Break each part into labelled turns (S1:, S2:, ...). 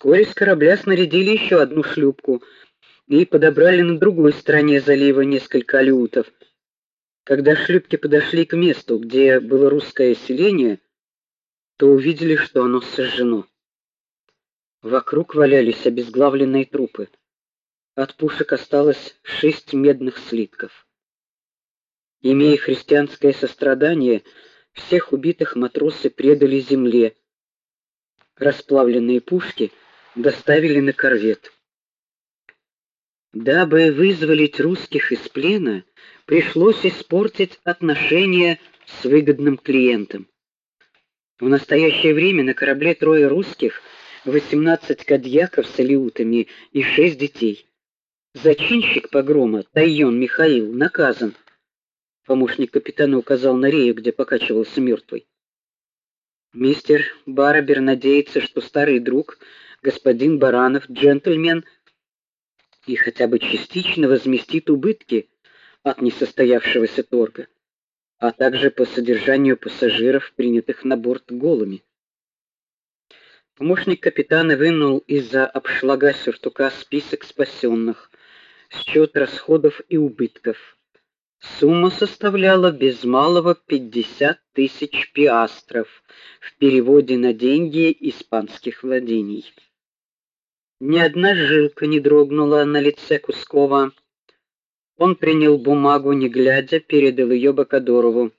S1: Вскоре с корабля снарядили еще одну шлюпку и подобрали на другой стороне залива несколько алютов. Когда шлюпки подошли к месту, где было русское селение, то увидели, что оно сожжено. Вокруг валялись обезглавленные трупы. От пушек осталось шесть медных слитков. Имея христианское сострадание, всех убитых матросы предали земле. Расплавленные пушки доставили на корвет. Дабы вызволить русских из плена, пришлось испортить отношения с выгодным клиентом. В настоящее время на корабле трое русских, 18 кадьяков с алиутами и шесть детей. Зачинщик погрома Тайон Михаил наказан Помощник капитана указал на рею, где покачивался мертвый. Мистер Барабер надеется, что старый друг, господин Баранов, джентльмен, и хотя бы частично возместит убытки от несостоявшегося торга, а также по содержанию пассажиров, принятых на борт голыми. Помощник капитана вынул из-за обшлага сюртука список спасенных, счет расходов и убытков. Сумма составляла без малого 50 тысяч пиастров в переводе на деньги испанских владений. Ни одна жилка не дрогнула на лице Кускова. Он принял бумагу, не глядя, передал ее Бакадорову.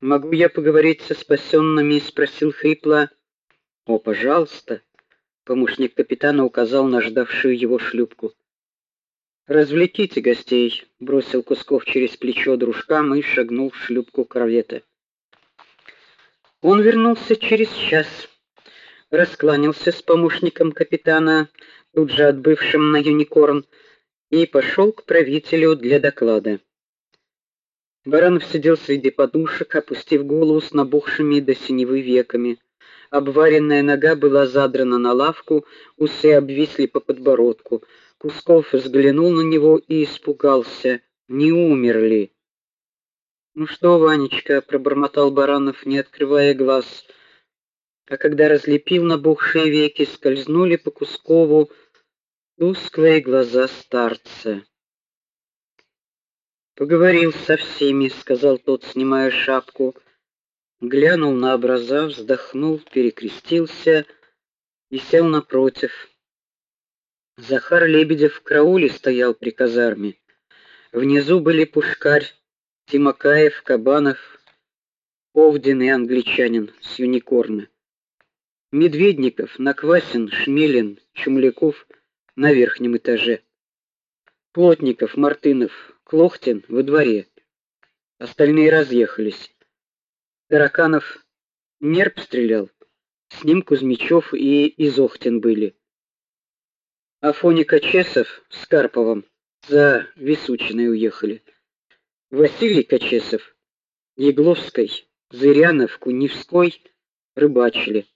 S1: "Могу я поговорить со спасенными?» — спросил хрипло. "О, пожалуйста." Помощник капитана указал на ждавшую его шлюпку. Развлеките гостей, бросил Кусков через плечо дружкам и шагнул в шлюпку корвета. Он вернулся через час, раскланялся с помощником капитана, тут же отбывшим на Юникорн, и пошел к правителю для доклада. Баранов сидел среди подушек, опустив голову с набухшими до синевы веками. Обваренная нога была задрана на лавку, усы обвисли по подбородку. Кусков взглянул на него и испугался. Не умер ли? Ну что, Ванечка, пробормотал Баранов, не открывая глаз. А когда разлепил набухшие веки, скользнули по Кускову тусклые глаза старца. Поговорил со всеми, сказал тот, снимая шапку, глянул на образа, вздохнул, перекрестился и сел напротив. Захар Лебедев в карауле стоял при казарме. Внизу были Пушкарь, Тимакаев, Кабанов, Овдин и англичанин с Юникорна. Медведников, Наквасин, Шмелин, Чумляков на верхнем этаже. Плотников, Мартынов, Клохтин во дворе. Остальные разъехались. Тараканов нерп стрелял. С ним Кузьмичев и Изохтин были. Афоня Качесов с Карповым за Висучиной уехали. Василий Качесов, Егловской, Зырянов, Куневской рыбачили.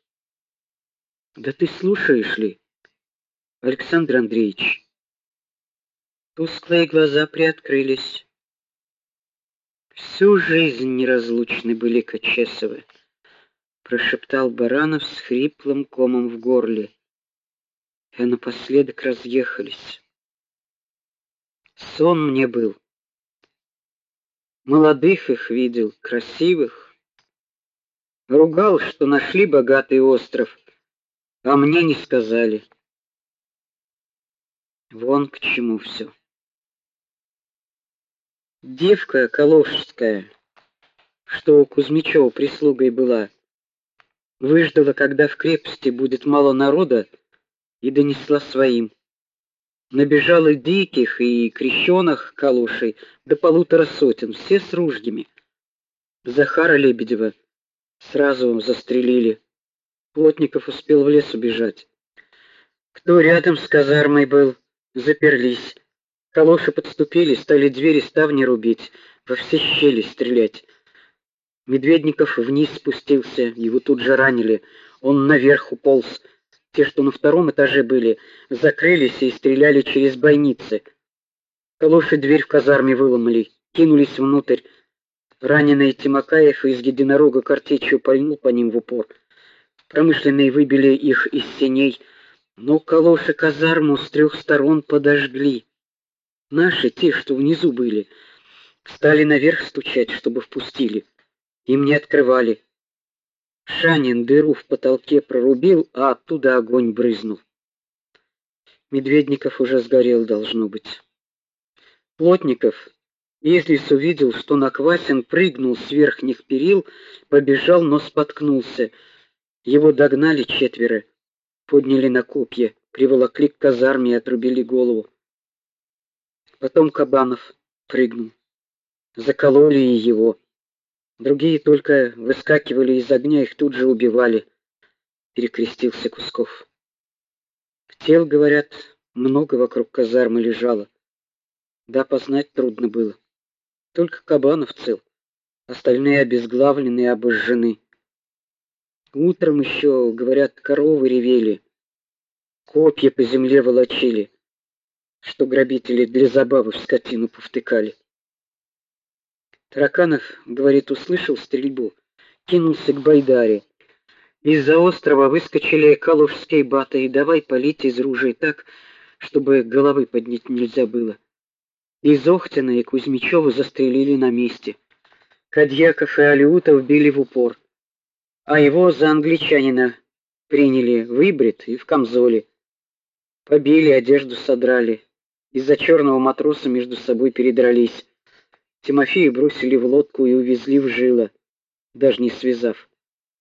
S1: Да ты слушаешь ли, Александр Андреевич? Тусклые глаза приоткрылись. Всю жизнь неразлучны были Качесовы, прошептал Баранов с хриплым комом в горле и напоследок разъехались. Сон мне был. Молодых их видел, красивых. Ругал, что нашли богатый остров, а мне не сказали. Вон к чему все. Девка Калошская, что у Кузьмичева прислугой была, выждала, когда в крепости будет мало народа, и донесла своим. Набежало диких и крещеных калушей до полутора сотен, все с ружьями. Захара Лебедева сразу застрелили. Плотников успел в лес убежать. Кто рядом с казармой был, заперлись. Калоши подступили, стали двери ставни рубить, во все щели стрелять. Медведников вниз спустился, его тут же ранили. Он наверх уполз. Те, что на втором этаже были, закрылись и стреляли через бойницы. Калоши дверь в казарме выломали, кинулись внутрь. Раненый Тимакаев из единорога картечью пальнул по ним в упор. Промышленные выбили их из сеней, но калоши казарму с трех сторон подожгли. Наши, те, что внизу были, стали наверх стучать, чтобы впустили. Им не открывали. Шанин дыру в потолке прорубил, а оттуда огонь брызнул. Медведников уже сгорел, должно быть. Плотников, если увидел, что Наквасин прыгнул с верхних перил, побежал, но споткнулся. Его догнали четверо, подняли на копья, приволокли к казарме и отрубили голову. Потом Кабанов прыгнул. Закололи и его. Другие только выскакивали из огня, их тут же убивали. Перекрестился Кусков. Тел, говорят, много вокруг казармы лежало. Да познать трудно было. Только Кабанов цел. Остальные обезглавлены и обожжены. Утром еще, говорят, коровы ревели. Копья по земле волочили, что грабители для забавы в скотину повтыкали. Тараканов, говорит, услышал стрельбу, кинулся к Байдаре. Из-за острова выскочили калужские баты и давай палить из ружей так, чтобы головы поднять нельзя было. Из Охтина и Кузьмичева застрелили на месте. Кадьяков и Алиутов били в упор. А его за англичанина приняли выбрит и в камзоле. Побили, одежду содрали. Из-за черного матроса между собой передрались. Тимофея бросили в лодку и увезли в жило, даже не связав.